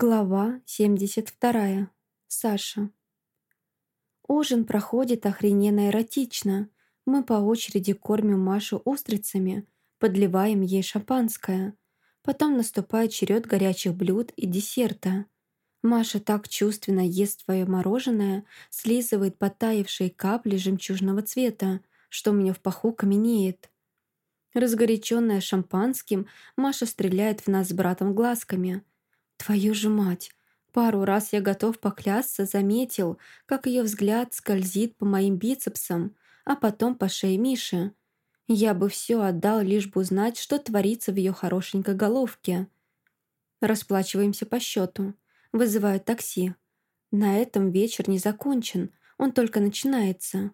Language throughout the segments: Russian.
Глава 72. Саша. Ужин проходит охрененно эротично. Мы по очереди кормим Машу устрицами, подливаем ей шампанское. Потом наступает черед горячих блюд и десерта. Маша так чувственно ест свое мороженое, слизывает потаявшие капли жемчужного цвета, что у меня в паху каменеет. Разгоряченная шампанским, Маша стреляет в нас с братом глазками – Твою же мать! Пару раз я готов поклясться, заметил, как ее взгляд скользит по моим бицепсам, а потом по шее Миши. Я бы все отдал, лишь бы узнать, что творится в ее хорошенькой головке. Расплачиваемся по счету. Вызывают такси. На этом вечер не закончен, он только начинается.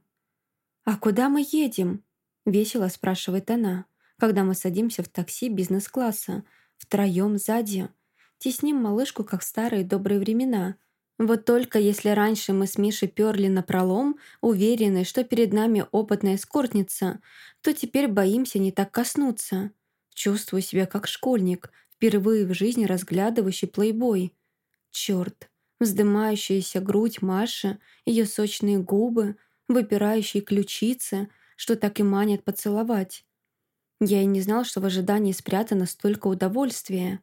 «А куда мы едем?» — весело спрашивает она, когда мы садимся в такси бизнес-класса, втроем сзади — Тесним малышку, как в старые добрые времена. Вот только если раньше мы с Мишей перли на пролом, уверены, что перед нами опытная эскортница, то теперь боимся не так коснуться. Чувствую себя как школьник, впервые в жизни разглядывающий плейбой. Черт, вздымающаяся грудь Маши, ее сочные губы, выпирающие ключицы, что так и манят поцеловать. Я и не знал, что в ожидании спрятано столько удовольствия.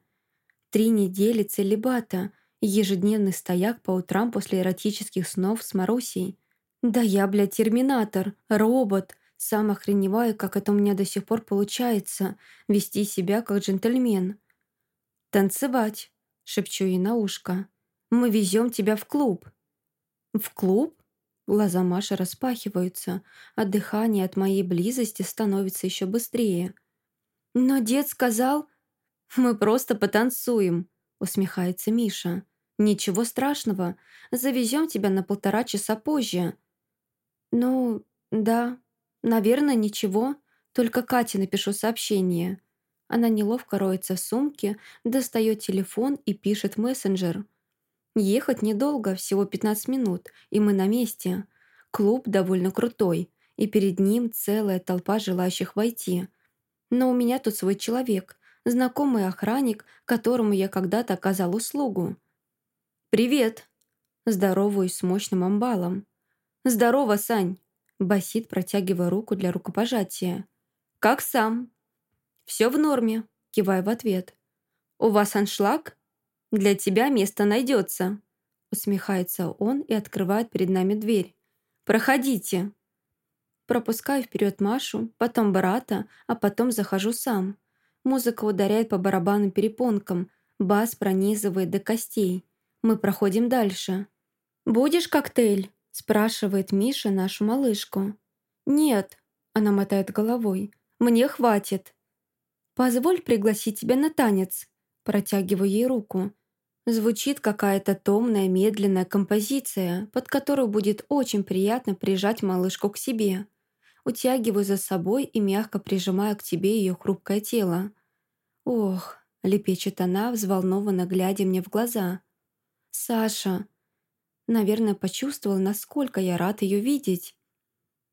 Три недели целебата ежедневный стояк по утрам после эротических снов с Марусей. Да я, блядь, терминатор, робот. Сам охреневаю, как это у меня до сих пор получается, вести себя как джентльмен. «Танцевать», — шепчу ей на ушко. «Мы везем тебя в клуб». «В клуб?» Глаза Маши распахиваются, а дыхание от моей близости становится еще быстрее. «Но дед сказал, «Мы просто потанцуем», — усмехается Миша. «Ничего страшного. Завезем тебя на полтора часа позже». «Ну, да, наверное, ничего. Только Кате напишу сообщение». Она неловко роется в сумке, достает телефон и пишет мессенджер. Ехать недолго, всего 15 минут, и мы на месте. Клуб довольно крутой, и перед ним целая толпа желающих войти. Но у меня тут свой человек, знакомый охранник, которому я когда-то оказал услугу. «Привет!» Здороваюсь с мощным амбалом. «Здорово, Сань!» Басит, протягивая руку для рукопожатия. «Как сам?» «Все в норме», киваю в ответ. «У вас аншлаг?» «Для тебя место найдется», усмехается он и открывает перед нами дверь. «Проходите». Пропускаю вперед Машу, потом брата, а потом захожу сам. Музыка ударяет по барабанным перепонкам, бас пронизывает до костей. Мы проходим дальше. «Будешь коктейль?» – спрашивает Миша нашу малышку. «Нет», – она мотает головой. «Мне хватит». «Позволь пригласить тебя на танец», – протягиваю ей руку. Звучит какая-то томная, медленная композиция, под которую будет очень приятно прижать малышку к себе утягиваю за собой и мягко прижимаю к тебе ее хрупкое тело. «Ох», — лепечет она, взволнованно глядя мне в глаза. «Саша!» Наверное, почувствовал, насколько я рад ее видеть.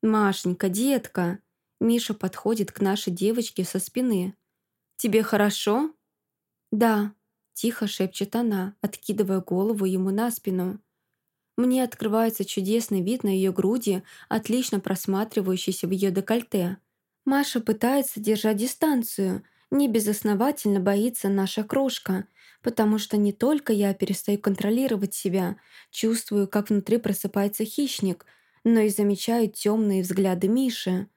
«Машенька, детка!» Миша подходит к нашей девочке со спины. «Тебе хорошо?» «Да», — тихо шепчет она, откидывая голову ему на спину. Мне открывается чудесный вид на ее груди, отлично просматривающийся в ее декольте. Маша пытается держать дистанцию, не безосновательно боится наша крошка, потому что не только я перестаю контролировать себя, чувствую, как внутри просыпается хищник, но и замечаю темные взгляды Миши.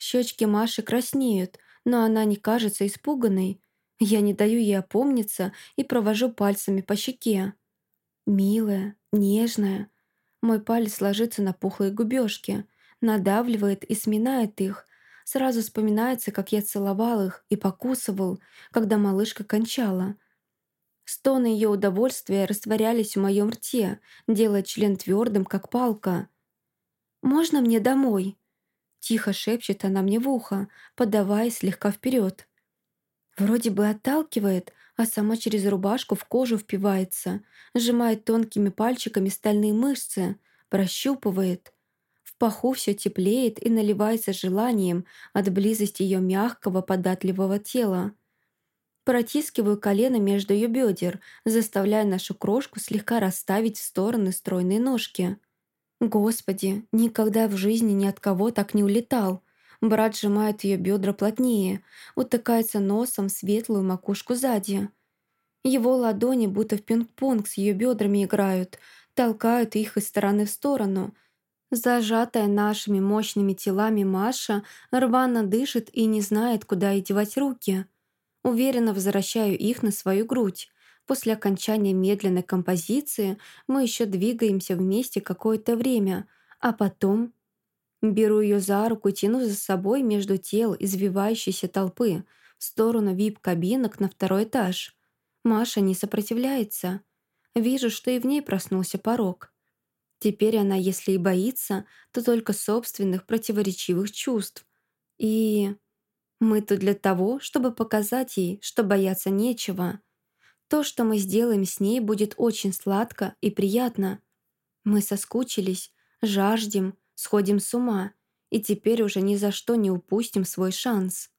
Щечки Маши краснеют, но она не кажется испуганной. Я не даю ей опомниться и провожу пальцами по щеке. Милая, нежная. Мой палец ложится на пухлые губёшки, надавливает и сминает их. Сразу вспоминается, как я целовал их и покусывал, когда малышка кончала. Стоны ее удовольствия растворялись в моем рте, делая член твердым, как палка. «Можно мне домой?» Тихо шепчет она мне в ухо, подавая слегка вперед. Вроде бы отталкивает, а сама через рубашку в кожу впивается, сжимает тонкими пальчиками стальные мышцы, прощупывает. В паху все теплеет и наливается желанием от близости ее мягкого, податливого тела. Протискиваю колено между ее бедер, заставляя нашу крошку слегка расставить в стороны стройные ножки. Господи, никогда в жизни ни от кого так не улетал. Брат сжимает ее бедра плотнее, утыкается носом в светлую макушку сзади. Его ладони будто в пинг-понг с ее бедрами играют, толкают их из стороны в сторону. Зажатая нашими мощными телами Маша рвано дышит и не знает, куда ей девать руки. Уверенно возвращаю их на свою грудь. После окончания медленной композиции мы еще двигаемся вместе какое-то время, а потом... Беру ее за руку и тяну за собой между тел извивающейся толпы в сторону вип-кабинок на второй этаж. Маша не сопротивляется. Вижу, что и в ней проснулся порог. Теперь она, если и боится, то только собственных противоречивых чувств. И... Мы тут для того, чтобы показать ей, что бояться нечего. То, что мы сделаем с ней, будет очень сладко и приятно. Мы соскучились, жаждем, сходим с ума, и теперь уже ни за что не упустим свой шанс.